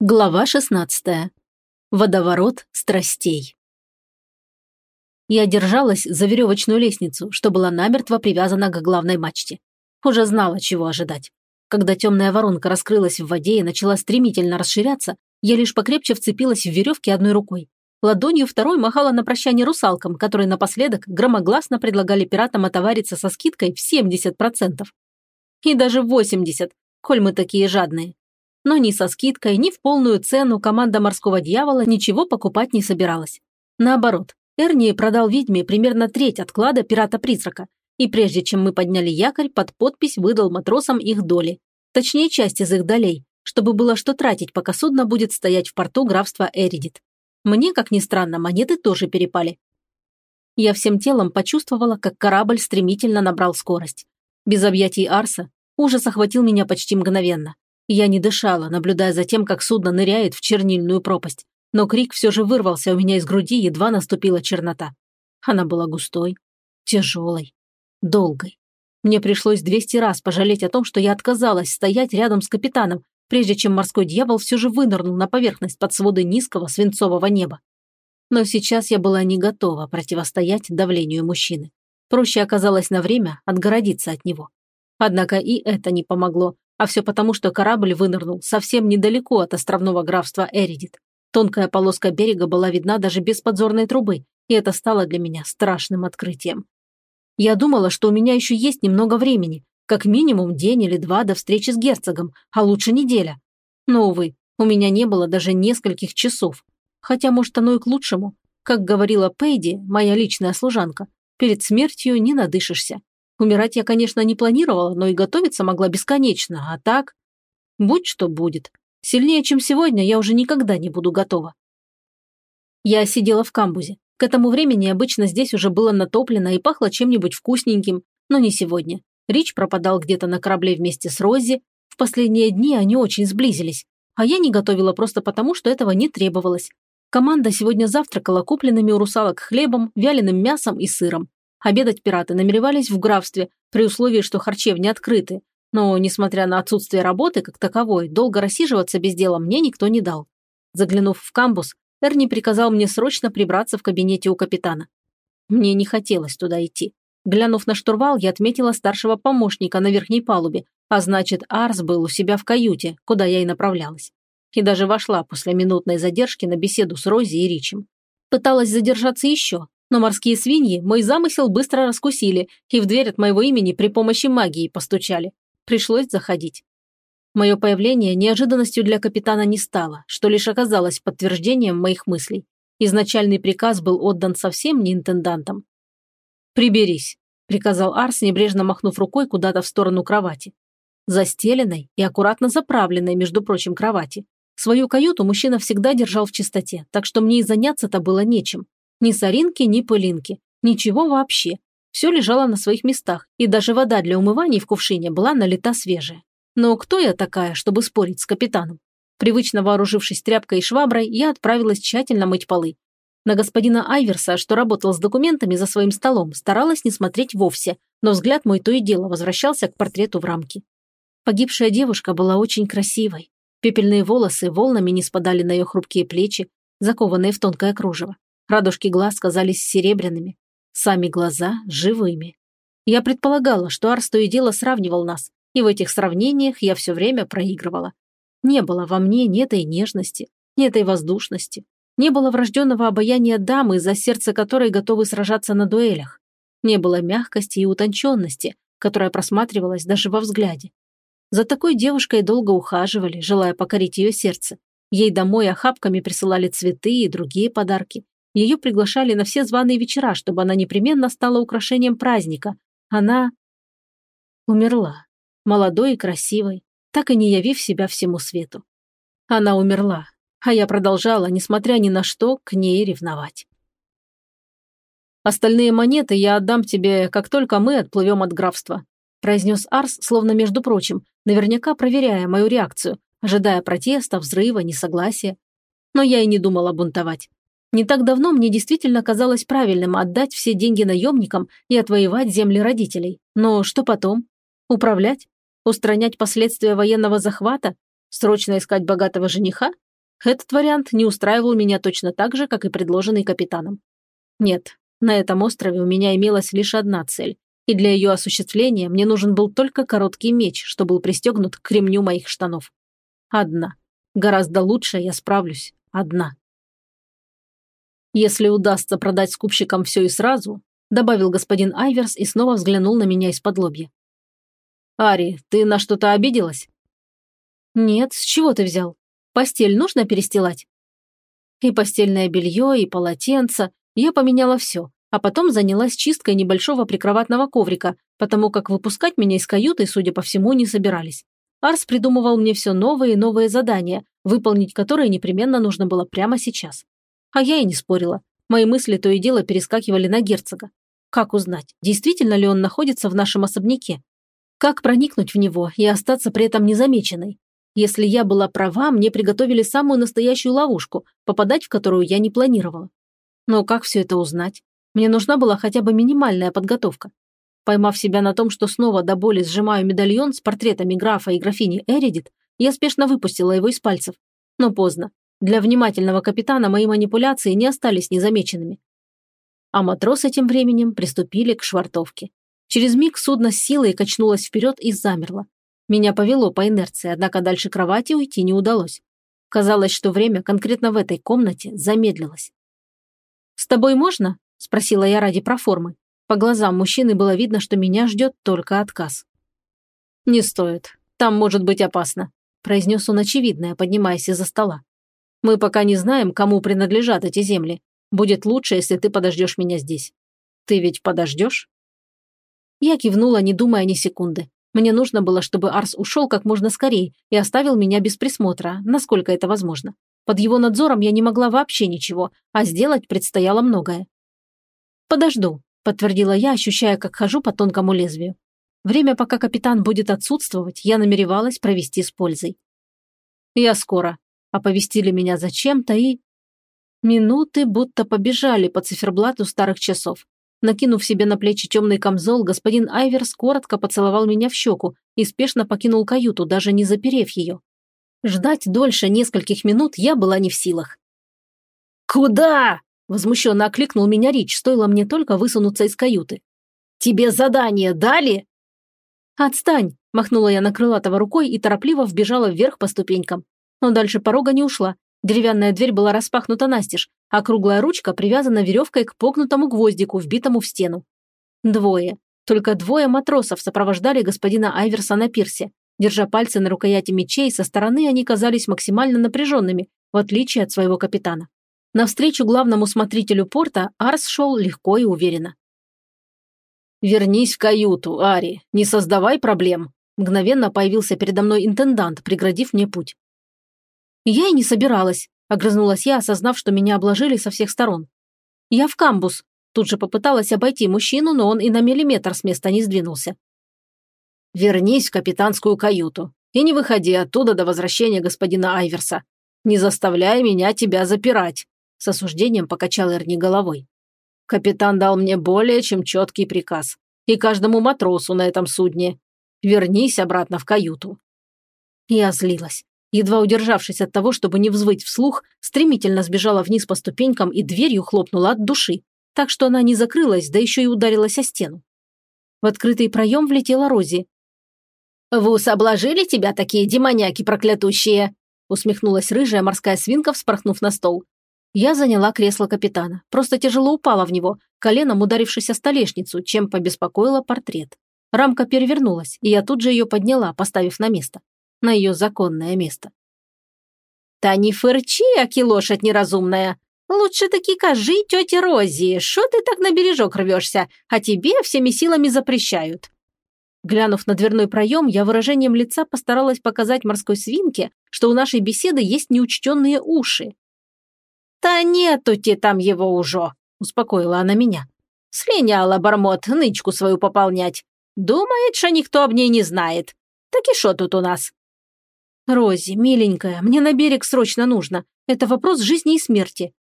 Глава 16. Водоворот страстей. Я держалась за веревочную лестницу, что была намертво привязана к главной мачте. Уже знала, чего ожидать. Когда темная воронка раскрылась в воде и начала стремительно расширяться, я лишь покрепче вцепилась в веревки одной рукой. Ладонью второй махала на прощание русалкам, которые напоследок громогласно предлагали пиратам отовариться со скидкой в 70%. И даже 80%, коль мы такие жадные. Но ни со скидкой, ни в полную цену команда морского дьявола ничего покупать не собиралась. Наоборот, Эрни продал ведьме примерно треть отклада пирата-призрака, и прежде чем мы подняли якорь, под подпись выдал матросам их доли, точнее часть из их долей, чтобы было что тратить, пока судно будет стоять в порту графства Эридит. Мне, как ни странно, монеты тоже перепали. Я всем телом почувствовала, как корабль стремительно набрал скорость. Без объятий Арса ужас охватил меня почти мгновенно. Я не дышала, наблюдая за тем, как судно ныряет в чернильную пропасть. Но крик все же вырвался у меня из груди, едва наступила чернота. Она была густой, тяжелой, долгой. Мне пришлось 200 раз пожалеть о том, что я отказалась стоять рядом с капитаном, прежде чем морской дьявол все же вынырнул на поверхность под своды низкого свинцового неба. Но сейчас я была не готова противостоять давлению мужчины. Проще оказалось на время отгородиться от него. Однако и это не помогло, а все потому, что корабль вынырнул совсем недалеко от островного графства Эридит. Тонкая полоска берега была видна даже без подзорной трубы, и это стало для меня страшным открытием. Я думала, что у меня еще есть немного времени, как минимум день или два до встречи с герцогом, а лучше неделя. Но, увы, у меня не было даже нескольких часов. Хотя, может, оно и к лучшему. Как говорила Пейди, моя личная служанка, перед смертью не надышишься. Умирать я, конечно, не планировала, но и готовиться могла бесконечно, а так... Будь что будет. Сильнее, чем сегодня, я уже никогда не буду готова. Я сидела в камбузе. К этому времени обычно здесь уже было натоплено и пахло чем-нибудь вкусненьким, но не сегодня. Рич пропадал где-то на корабле вместе с Рози. В последние дни они очень сблизились. А я не готовила просто потому, что этого не требовалось. Команда сегодня завтракала купленными у русалок хлебом, вяленым мясом и сыром. Обедать пираты намеревались в графстве, при условии, что харчевни открыты. Но, несмотря на отсутствие работы как таковой, долго рассиживаться без дела мне никто не дал. Заглянув в камбус, Эрни приказал мне срочно прибраться в кабинете у капитана. Мне не хотелось туда идти. Глянув на штурвал, я отметила старшего помощника на верхней палубе, а значит, Арс был у себя в каюте, куда я и направлялась. И даже вошла после минутной задержки на беседу с Рози и Ричем. Пыталась задержаться еще, но морские свиньи мой замысел быстро раскусили и в дверь от моего имени при помощи магии постучали. Пришлось заходить. Мое появление неожиданностью для капитана не стало, что лишь оказалось подтверждением моих мыслей. Изначальный приказ был отдан совсем не интендантам. «Приберись», – приказал Арс, небрежно махнув рукой куда-то в сторону кровати. Застеленной и аккуратно заправленной, между прочим, кровати. Свою каюту мужчина всегда держал в чистоте, так что мне и заняться-то было нечем. Ни соринки, ни пылинки. Ничего вообще. Все лежало на своих местах, и даже вода для умывания в кувшине была налита свежая. Но кто я такая, чтобы спорить с капитаном? Привычно вооружившись тряпкой и шваброй, я отправилась тщательно мыть полы. На господина Айверса, что работал с документами за своим столом, старалась не смотреть вовсе, но взгляд мой то и дело возвращался к портрету в рамке. Погибшая девушка была очень красивой. Пепельные волосы волнами не спадали на ее хрупкие плечи, закованные в тонкое кружево. Радужки глаз казались серебряными, сами глаза – живыми. Я предполагала, что Арс то и дело сравнивал нас, и в этих сравнениях я все время проигрывала. Не было во мне ни этой нежности, ни этой воздушности, не было врожденного обаяния дамы, за сердце которой готовы сражаться на дуэлях. Не было мягкости и утонченности, которая просматривалась даже во взгляде. За такой девушкой долго ухаживали, желая покорить ее сердце. Ей домой охапками присылали цветы и другие подарки. Ее приглашали на все званые вечера, чтобы она непременно стала украшением праздника. Она умерла, молодой и красивой, так и не явив себя всему свету. Она умерла, а я продолжала, несмотря ни на что, к ней ревновать. «Остальные монеты я отдам тебе, как только мы отплывем от графства», произнес Арс, словно между прочим, наверняка проверяя мою реакцию, ожидая протеста, взрыва, несогласия. Но я и не думала бунтовать. Не так давно мне действительно казалось правильным отдать все деньги наемникам и отвоевать земли родителей. Но что потом? Управлять? Устранять последствия военного захвата? Срочно искать богатого жениха? Этот вариант не устраивал меня точно так же, как и предложенный капитаном. Нет, на этом острове у меня имелась лишь одна цель, и для ее осуществления мне нужен был только короткий меч, что был пристегнут к ремню моих штанов. Одна. Гораздо лучше я справлюсь. Одна. Если удастся продать скупщикам все и сразу, добавил господин Айверс и снова взглянул на меня из-под лобья. «Ари, ты на что-то обиделась?» «Нет, с чего ты взял? Постель нужно перестилать?» И постельное белье, и полотенце. Я поменяла все, а потом занялась чисткой небольшого прикроватного коврика, потому как выпускать меня из каюты, судя по всему, не собирались. Арс придумывал мне все новые и новые задания, выполнить которые непременно нужно было прямо сейчас. А я и не спорила. Мои мысли то и дело перескакивали на герцога. Как узнать, действительно ли он находится в нашем особняке? Как проникнуть в него и остаться при этом незамеченной? Если я была права, мне приготовили самую настоящую ловушку, попадать в которую я не планировала. Но как все это узнать? Мне нужна была хотя бы минимальная подготовка. Поймав себя на том, что снова до боли сжимаю медальон с портретами графа и графини Эридит, я спешно выпустила его из пальцев. Но поздно. Для внимательного капитана мои манипуляции не остались незамеченными. А матросы тем временем приступили к швартовке. Через миг судно с силой качнулось вперед и замерло. Меня повело по инерции, однако дальше кровати уйти не удалось. Казалось, что время конкретно в этой комнате замедлилось. «С тобой можно?» – спросила я ради проформы. По глазам мужчины было видно, что меня ждет только отказ. «Не стоит. Там может быть опасно», – произнес он очевидное, поднимаясь из-за стола. Мы пока не знаем, кому принадлежат эти земли. Будет лучше, если ты подождешь меня здесь. Ты ведь подождешь?» Я кивнула, не думая ни секунды. Мне нужно было, чтобы Арс ушел как можно скорее и оставил меня без присмотра, насколько это возможно. Под его надзором я не могла вообще ничего, а сделать предстояло многое. «Подожду», – подтвердила я, ощущая, как хожу по тонкому лезвию. Время, пока капитан будет отсутствовать, я намеревалась провести с пользой. «Я скоро», оповестили меня зачем-то и... Минуты будто побежали по циферблату старых часов. Накинув себе на плечи темный камзол, господин Айверс коротко поцеловал меня в щеку и спешно покинул каюту, даже не заперев ее. Ждать дольше нескольких минут я была не в силах. «Куда?» – возмущенно окликнул меня Рич, стоило мне только высунуться из каюты. «Тебе задание дали?» «Отстань!» – махнула я на крылатого рукой и торопливо вбежала вверх по ступенькам но дальше порога не ушла. Деревянная дверь была распахнута настежь, а круглая ручка привязана веревкой к погнутому гвоздику, вбитому в стену. Двое. Только двое матросов сопровождали господина Айверса на пирсе. Держа пальцы на рукояти мечей, со стороны они казались максимально напряженными, в отличие от своего капитана. Навстречу главному смотрителю порта Арс шел легко и уверенно. «Вернись в каюту, Ари, не создавай проблем», Мгновенно появился передо мной интендант, преградив мне путь. «Я и не собиралась», – огрызнулась я, осознав, что меня обложили со всех сторон. «Я в камбус». Тут же попыталась обойти мужчину, но он и на миллиметр с места не сдвинулся. «Вернись в капитанскую каюту и не выходи оттуда до возвращения господина Айверса. Не заставляй меня тебя запирать», – с осуждением покачал Эрни головой. «Капитан дал мне более чем четкий приказ. И каждому матросу на этом судне. Вернись обратно в каюту». Я злилась едва удержавшись от того, чтобы не взвыть вслух, стремительно сбежала вниз по ступенькам и дверью хлопнула от души, так что она не закрылась, да еще и ударилась о стену. В открытый проем влетела Рози. «Вус обложили тебя такие демоняки проклятущие?» усмехнулась рыжая морская свинка, вспорхнув на стол. Я заняла кресло капитана, просто тяжело упала в него, коленом ударившись о столешницу, чем побеспокоила портрет. Рамка перевернулась, и я тут же ее подняла, поставив на место на ее законное место. «Та не фырчи, аки лошадь неразумная. Лучше таки кажи тете Рози, что ты так на бережок рвешься, а тебе всеми силами запрещают». Глянув на дверной проем, я выражением лица постаралась показать морской свинке, что у нашей беседы есть неучтенные уши. «Та нету те там его уже», – успокоила она меня. «Слиняла бормот нычку свою пополнять. Думает, что никто об ней не знает. Так и что тут у нас? «Рози, миленькая, мне на берег срочно нужно. Это вопрос жизни и смерти».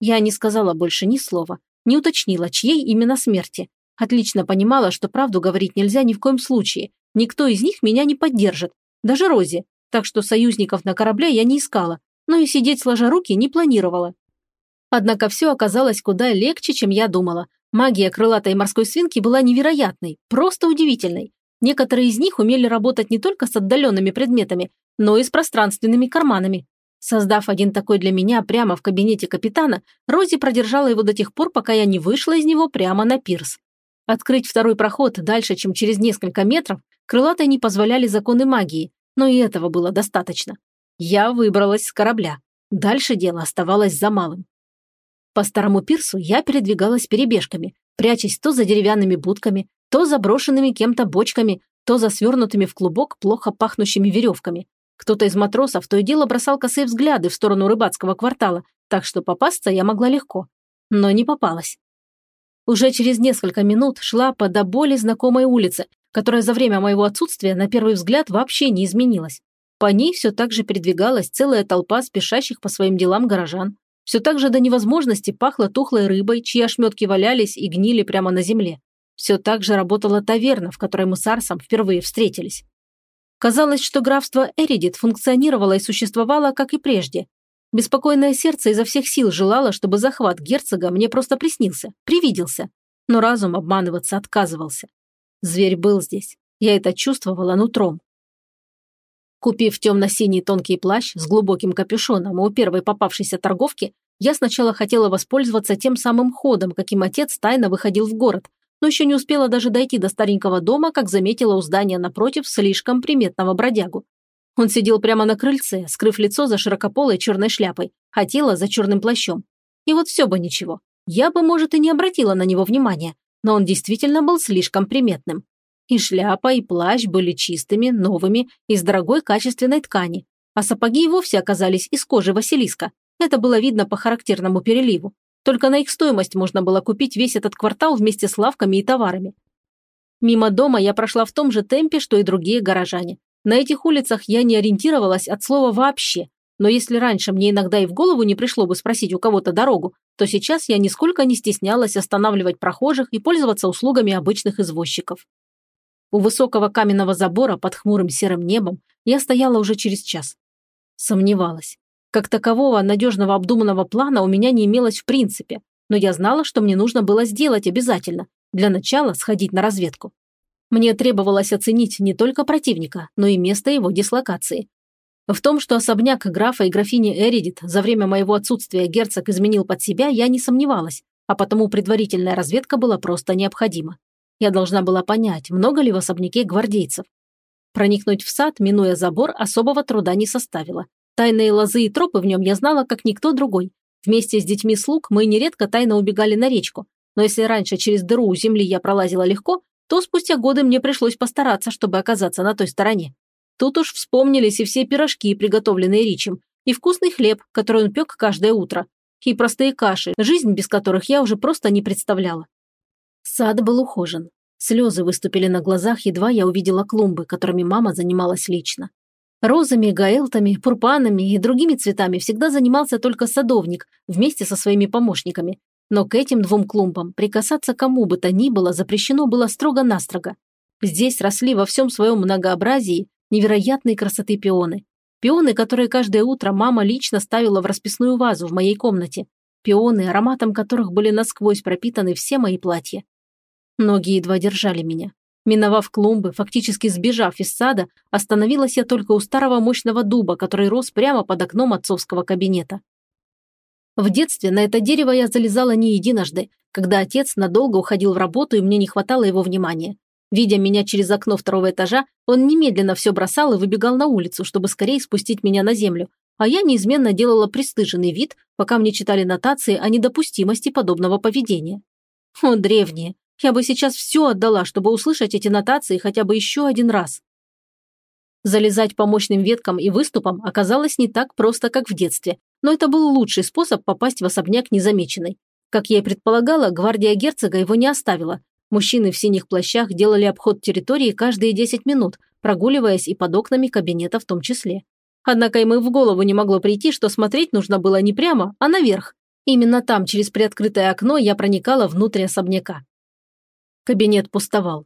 Я не сказала больше ни слова, не уточнила, чьей именно смерти. Отлично понимала, что правду говорить нельзя ни в коем случае. Никто из них меня не поддержит, даже Рози. Так что союзников на корабле я не искала. но и сидеть сложа руки не планировала. Однако все оказалось куда легче, чем я думала. Магия крылатой морской свинки была невероятной, просто удивительной. Некоторые из них умели работать не только с отдаленными предметами, но и с пространственными карманами. Создав один такой для меня прямо в кабинете капитана, Рози продержала его до тех пор, пока я не вышла из него прямо на пирс. Открыть второй проход дальше, чем через несколько метров, крылатой не позволяли законы магии, но и этого было достаточно. Я выбралась с корабля. Дальше дело оставалось за малым. По старому пирсу я передвигалась перебежками, прячась то за деревянными будками, то за брошенными кем-то бочками, то за свернутыми в клубок плохо пахнущими веревками. Кто-то из матросов то и дело бросал косые взгляды в сторону рыбацкого квартала, так что попасться я могла легко. Но не попалась. Уже через несколько минут шла по до боли знакомой улице, которая за время моего отсутствия на первый взгляд вообще не изменилась. По ней все так же передвигалась целая толпа спешащих по своим делам горожан. Все так же до невозможности пахло тухлой рыбой, чьи ошметки валялись и гнили прямо на земле. Все так же работала таверна, в которой мы с Арсом впервые встретились. Казалось, что графство Эридит функционировало и существовало, как и прежде. Беспокойное сердце изо всех сил желало, чтобы захват герцога мне просто приснился, привиделся. Но разум обманываться отказывался. Зверь был здесь. Я это чувствовала нутром. Купив темно-синий тонкий плащ с глубоким капюшоном у первой попавшейся торговки, я сначала хотела воспользоваться тем самым ходом, каким отец тайно выходил в город, но еще не успела даже дойти до старенького дома, как заметила у здания напротив слишком приметного бродягу. Он сидел прямо на крыльце, скрыв лицо за широкополой черной шляпой, а тело за черным плащом. И вот все бы ничего. Я бы, может, и не обратила на него внимания, но он действительно был слишком приметным. И шляпа, и плащ были чистыми, новыми, из дорогой качественной ткани. А сапоги и вовсе оказались из кожи Василиска. Это было видно по характерному переливу. Только на их стоимость можно было купить весь этот квартал вместе с лавками и товарами. Мимо дома я прошла в том же темпе, что и другие горожане. На этих улицах я не ориентировалась от слова вообще. Но если раньше мне иногда и в голову не пришло бы спросить у кого-то дорогу, то сейчас я нисколько не стеснялась останавливать прохожих и пользоваться услугами обычных извозчиков. У высокого каменного забора под хмурым серым небом я стояла уже через час. Сомневалась. Как такового надежного обдуманного плана у меня не имелось в принципе, но я знала, что мне нужно было сделать обязательно. Для начала сходить на разведку. Мне требовалось оценить не только противника, но и место его дислокации. В том, что особняк графа и графини Эридит за время моего отсутствия герцог изменил под себя, я не сомневалась, а потому предварительная разведка была просто необходима. Я должна была понять, много ли в особняке гвардейцев. Проникнуть в сад, минуя забор, особого труда не составило. Тайные лозы и тропы в нем я знала, как никто другой. Вместе с детьми слуг мы нередко тайно убегали на речку. Но если раньше через дыру у земли я пролазила легко, то спустя годы мне пришлось постараться, чтобы оказаться на той стороне. Тут уж вспомнились и все пирожки, приготовленные Ричем, и вкусный хлеб, который он пек каждое утро, и простые каши, жизнь без которых я уже просто не представляла. Сад был ухожен. Слезы выступили на глазах, едва я увидела клумбы, которыми мама занималась лично. Розами, гаэлтами, пурпанами и другими цветами всегда занимался только садовник вместе со своими помощниками. Но к этим двум клумбам прикасаться кому бы то ни было запрещено было строго-настрого. Здесь росли во всем своем многообразии невероятной красоты пионы. Пионы, которые каждое утро мама лично ставила в расписную вазу в моей комнате. Пионы, ароматом которых были насквозь пропитаны все мои платья. Ноги едва держали меня. Миновав клумбы, фактически сбежав из сада, остановилась я только у старого мощного дуба, который рос прямо под окном отцовского кабинета. В детстве на это дерево я залезала не единожды, когда отец надолго уходил в работу и мне не хватало его внимания. Видя меня через окно второго этажа, он немедленно все бросал и выбегал на улицу, чтобы скорее спустить меня на землю, а я неизменно делала пристыженный вид, пока мне читали нотации о недопустимости подобного поведения. О, древние, я бы сейчас все отдала, чтобы услышать эти нотации хотя бы еще один раз. Залезать по мощным веткам и выступам оказалось не так просто, как в детстве, но это был лучший способ попасть в особняк незамеченной. Как я и предполагала, гвардия герцога его не оставила. Мужчины в синих плащах делали обход территории каждые 10 минут, прогуливаясь и под окнами кабинета в том числе. Однако им и в голову не могло прийти, что смотреть нужно было не прямо, а наверх. Именно там, через приоткрытое окно, я проникала внутрь особняка. Кабинет пустовал.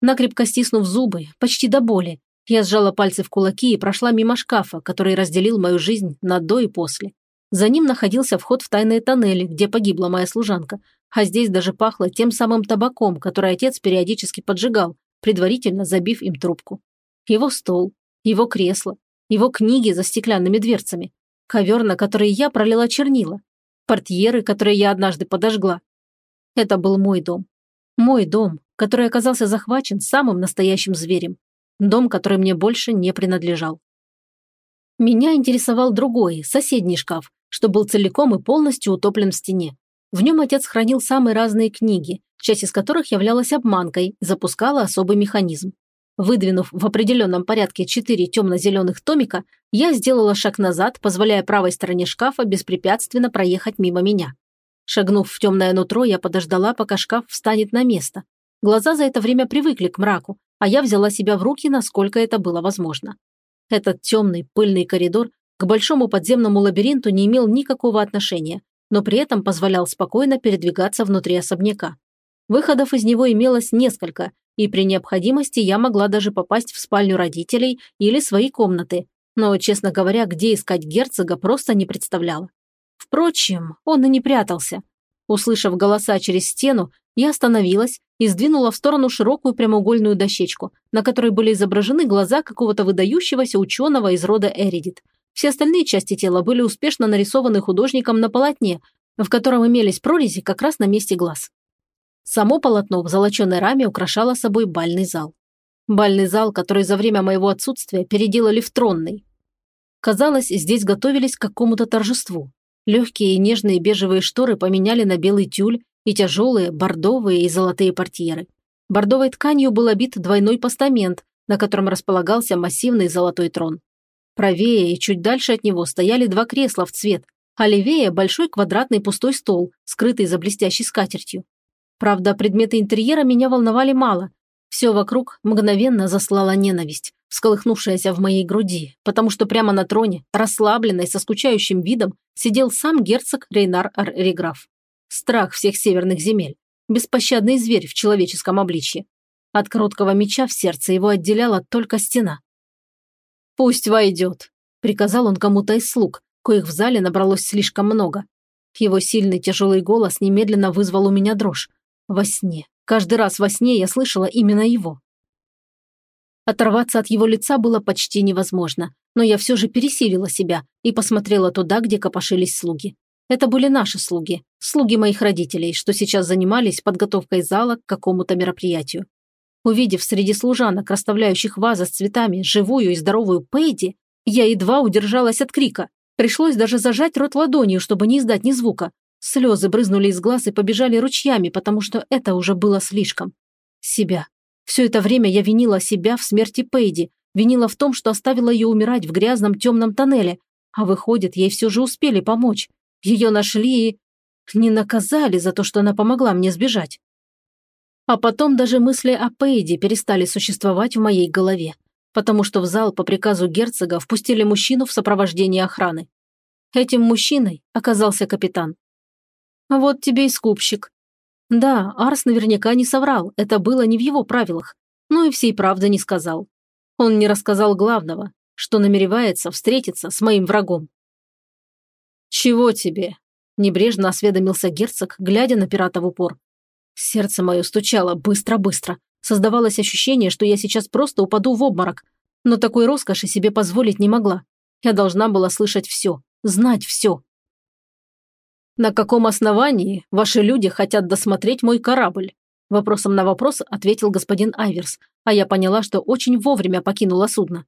Накрепко стиснув зубы, почти до боли, Я сжала пальцы в кулаки и прошла мимо шкафа, который разделил мою жизнь на до и после. За ним находился вход в тайные тоннели, где погибла моя служанка, а здесь даже пахло тем самым табаком, который отец периодически поджигал, предварительно забив им трубку. Его стол, его кресло, его книги за стеклянными дверцами, ковер, на который я пролила чернила, портьеры, которые я однажды подожгла. Это был мой дом. Мой дом, который оказался захвачен самым настоящим зверем. Дом, который мне больше не принадлежал. Меня интересовал другой, соседний шкаф, что был целиком и полностью утоплен в стене. В нем отец хранил самые разные книги, часть из которых являлась обманкой запускала особый механизм. Выдвинув в определенном порядке четыре темно-зеленых томика, я сделала шаг назад, позволяя правой стороне шкафа беспрепятственно проехать мимо меня. Шагнув в темное нутро, я подождала, пока шкаф встанет на место. Глаза за это время привыкли к мраку, а я взяла себя в руки, насколько это было возможно. Этот темный, пыльный коридор к большому подземному лабиринту не имел никакого отношения, но при этом позволял спокойно передвигаться внутри особняка. Выходов из него имелось несколько, и при необходимости я могла даже попасть в спальню родителей или свои комнаты, но, честно говоря, где искать герцога просто не представляла. Впрочем, он и не прятался. Услышав голоса через стену, я остановилась и сдвинула в сторону широкую прямоугольную дощечку, на которой были изображены глаза какого-то выдающегося ученого из рода Эридит. Все остальные части тела были успешно нарисованы художником на полотне, в котором имелись прорези как раз на месте глаз. Само полотно в золоченой раме украшало собой бальный зал. Бальный зал, который за время моего отсутствия переделали в тронный. Казалось, здесь готовились к какому-то торжеству. Легкие и нежные бежевые шторы поменяли на белый тюль и тяжелые бордовые и золотые портьеры. Бордовой тканью был обит двойной постамент, на котором располагался массивный золотой трон. Правее и чуть дальше от него стояли два кресла в цвет, а левее – большой квадратный пустой стол, скрытый за блестящей скатертью. Правда, предметы интерьера меня волновали мало. Все вокруг мгновенно заслала ненависть, всколыхнувшаяся в моей груди, потому что прямо на троне, расслабленный, со скучающим видом, сидел сам герцог Рейнар Ар-Реграф. Страх всех северных земель. Беспощадный зверь в человеческом обличье. От короткого меча в сердце его отделяла только стена. «Пусть войдет», – приказал он кому-то из слуг, коих в зале набралось слишком много. Его сильный тяжелый голос немедленно вызвал у меня дрожь. Во сне. Каждый раз во сне я слышала именно его. Оторваться от его лица было почти невозможно, но я все же пересилила себя и посмотрела туда, где копошились слуги. Это были наши слуги, слуги моих родителей, что сейчас занимались подготовкой зала к какому-то мероприятию. Увидев среди служанок, расставляющих вазы с цветами, живую и здоровую Пейди, я едва удержалась от крика. Пришлось даже зажать рот ладонью, чтобы не издать ни звука, Слезы брызнули из глаз и побежали ручьями, потому что это уже было слишком. Себя. Все это время я винила себя в смерти Пейди, винила в том, что оставила ее умирать в грязном темном тоннеле, а выходит, ей все же успели помочь. Ее нашли и... не наказали за то, что она помогла мне сбежать. А потом даже мысли о Пейди перестали существовать в моей голове, потому что в зал по приказу герцога впустили мужчину в сопровождении охраны. Этим мужчиной оказался капитан. Вот тебе и скупщик. Да, Арс наверняка не соврал, это было не в его правилах, но и всей правды не сказал. Он не рассказал главного, что намеревается встретиться с моим врагом. «Чего тебе?» – небрежно осведомился герцог, глядя на пирата в упор. Сердце мое стучало быстро-быстро. Создавалось ощущение, что я сейчас просто упаду в обморок. Но такой роскоши себе позволить не могла. Я должна была слышать все, знать все. «На каком основании ваши люди хотят досмотреть мой корабль?» Вопросом на вопрос ответил господин Айверс, а я поняла, что очень вовремя покинула судно.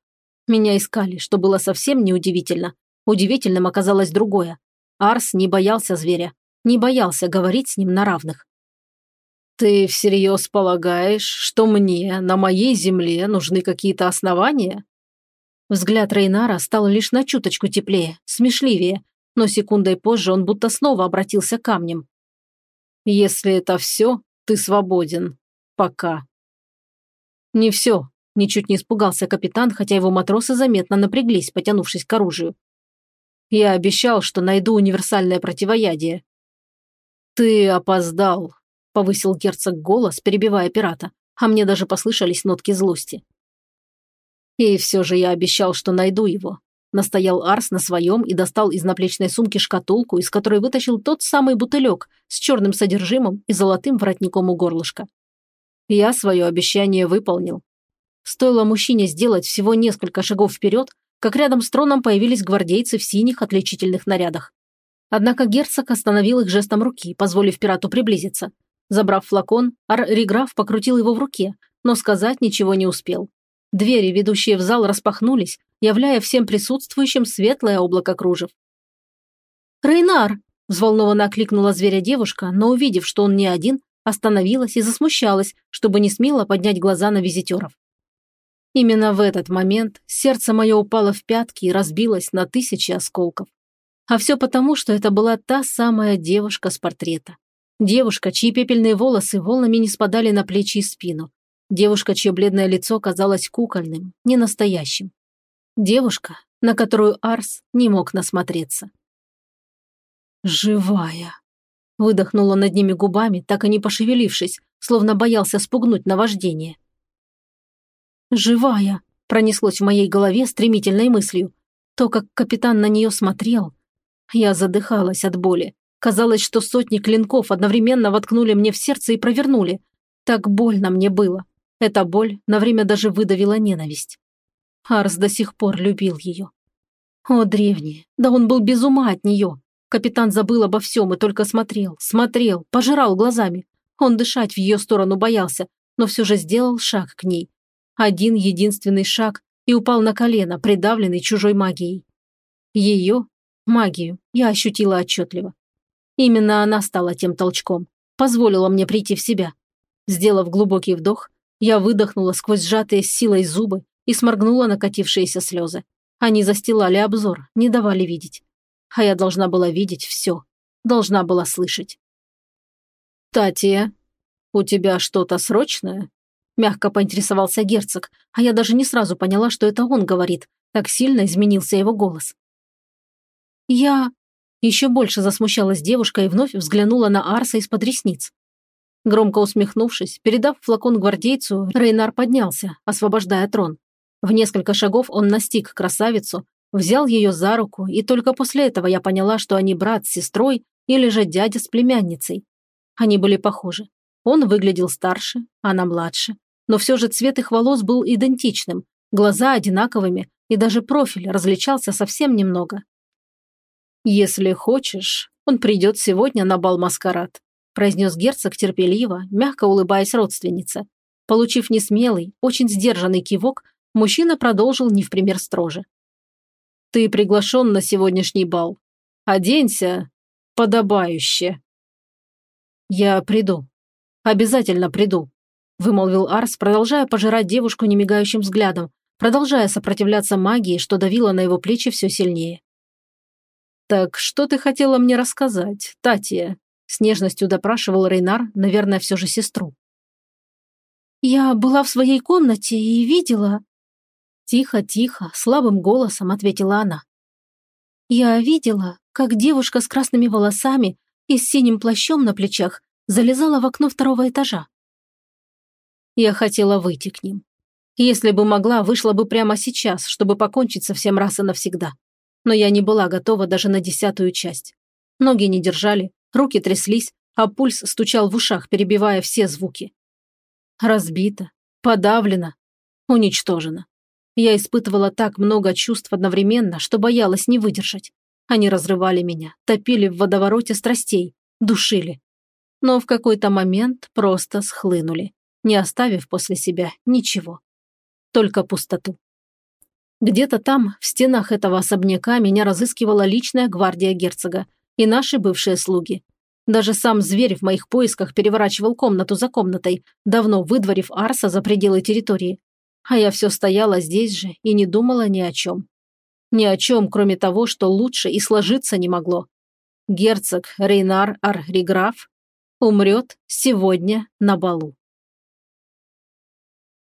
Меня искали, что было совсем неудивительно. Удивительным оказалось другое. Арс не боялся зверя, не боялся говорить с ним на равных. «Ты всерьез полагаешь, что мне, на моей земле, нужны какие-то основания?» Взгляд Рейнара стал лишь на чуточку теплее, смешливее, но секундой позже он будто снова обратился камнем. «Если это все, ты свободен. Пока». «Не все», – ничуть не испугался капитан, хотя его матросы заметно напряглись, потянувшись к оружию. «Я обещал, что найду универсальное противоядие». «Ты опоздал», – повысил герцог голос, перебивая пирата, а мне даже послышались нотки злости. И все же я обещал, что найду его. Настоял Арс на своем и достал из наплечной сумки шкатулку, из которой вытащил тот самый бутылек с черным содержимым и золотым воротником у горлышка. Я свое обещание выполнил. Стоило мужчине сделать всего несколько шагов вперед, как рядом с троном появились гвардейцы в синих отличительных нарядах. Однако герцог остановил их жестом руки, позволив пирату приблизиться. Забрав флакон, Ар-Риграф покрутил его в руке, но сказать ничего не успел. Двери, ведущие в зал, распахнулись, являя всем присутствующим светлое облако кружев. «Рейнар!» – взволнованно окликнула зверя девушка, но увидев, что он не один, остановилась и засмущалась, чтобы не смело поднять глаза на визитеров. Именно в этот момент сердце мое упало в пятки и разбилось на тысячи осколков. А все потому, что это была та самая девушка с портрета. Девушка, чьи пепельные волосы волнами не спадали на плечи и спину, Девушка, чье бледное лицо казалось кукольным, ненастоящим. Девушка, на которую Арс не мог насмотреться. «Живая!» Выдохнула над ними губами, так и не пошевелившись, словно боялся спугнуть наваждение. «Живая!» пронеслось в моей голове стремительной мыслью. То, как капитан на нее смотрел. Я задыхалась от боли. Казалось, что сотни клинков одновременно воткнули мне в сердце и провернули. Так больно мне было. Эта боль на время даже выдавила ненависть. Арс до сих пор любил ее. О, древние, да он был без ума от нее. Капитан забыл обо всем и только смотрел, смотрел, пожирал глазами. Он дышать в ее сторону боялся, но все же сделал шаг к ней. Один единственный шаг и упал на колено, придавленный чужой магией. Ее, магию, я ощутила отчетливо. Именно она стала тем толчком, позволила мне прийти в себя. Сделав глубокий вдох, я выдохнула сквозь сжатые силой зубы и сморгнула накатившиеся слезы. Они застилали обзор, не давали видеть. А я должна была видеть все. Должна была слышать. «Татья, у тебя что-то срочное?» Мягко поинтересовался герцог, а я даже не сразу поняла, что это он говорит. Так сильно изменился его голос. «Я...» Еще больше засмущалась девушка и вновь взглянула на Арса из-под ресниц. Громко усмехнувшись, передав флакон гвардейцу, Рейнар поднялся, освобождая трон. В несколько шагов он настиг красавицу, взял ее за руку, и только после этого я поняла, что они брат с сестрой или же дядя с племянницей. Они были похожи. Он выглядел старше, она младше. Но все же цвет их волос был идентичным, глаза одинаковыми, и даже профиль различался совсем немного. «Если хочешь, он придет сегодня на бал-маскарад», произнес герцог терпеливо, мягко улыбаясь родственнице. Получив несмелый, очень сдержанный кивок, мужчина продолжил не в пример строже. «Ты приглашен на сегодняшний бал. Оденься подобающе». «Я приду. Обязательно приду», – вымолвил Арс, продолжая пожирать девушку немигающим взглядом, продолжая сопротивляться магии, что давило на его плечи все сильнее. «Так что ты хотела мне рассказать, Татья?» С нежностью допрашивал Рейнар, наверное, все же сестру. «Я была в своей комнате и видела...» Тихо-тихо, слабым голосом ответила она. «Я видела, как девушка с красными волосами и с синим плащом на плечах залезала в окно второго этажа. Я хотела выйти к ним. Если бы могла, вышла бы прямо сейчас, чтобы покончить со всем раз и навсегда. Но я не была готова даже на десятую часть. Ноги не держали, Руки тряслись, а пульс стучал в ушах, перебивая все звуки. Разбито, подавлено, уничтожено. Я испытывала так много чувств одновременно, что боялась не выдержать. Они разрывали меня, топили в водовороте страстей, душили. Но в какой-то момент просто схлынули, не оставив после себя ничего. Только пустоту. Где-то там, в стенах этого особняка, меня разыскивала личная гвардия герцога, и наши бывшие слуги. Даже сам зверь в моих поисках переворачивал комнату за комнатой, давно выдворив Арса за пределы территории. А я все стояла здесь же и не думала ни о чем. Ни о чем, кроме того, что лучше и сложиться не могло. Герцог Рейнар Ар-Риграф умрет сегодня на балу.